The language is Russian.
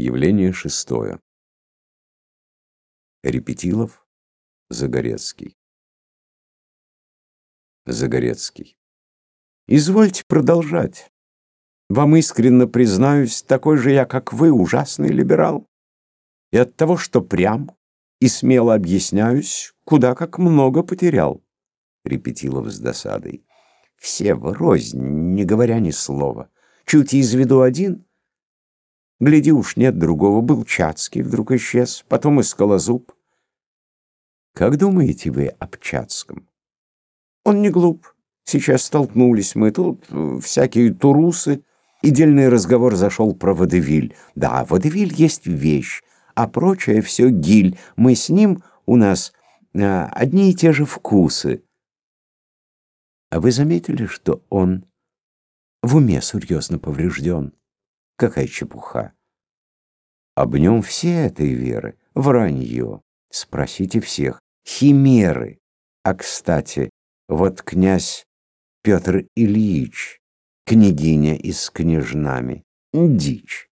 Явление шестое. Репетилов, Загорецкий. Загорецкий. Извольте продолжать. Вам искренне признаюсь, такой же я, как вы, ужасный либерал. И от того, что прям и смело объясняюсь, куда как много потерял. Репетилов с досадой. Все вы рознь, не говоря ни слова. Чуть из виду один — Гляди уж, нет другого. Был Чацкий, вдруг исчез, потом искала зуб. Как думаете вы об Чацком? Он не глуп. Сейчас столкнулись мы тут, всякие турусы. И дельный разговор зашел про водевиль. Да, водевиль есть вещь, а прочее все гиль. Мы с ним, у нас а, одни и те же вкусы. А вы заметили, что он в уме серьезно поврежден? Какая чепуха. Об нем все этой веры. Вранье. Спросите всех. Химеры. А, кстати, вот князь Петр Ильич, княгиня и с княжнами. Дичь.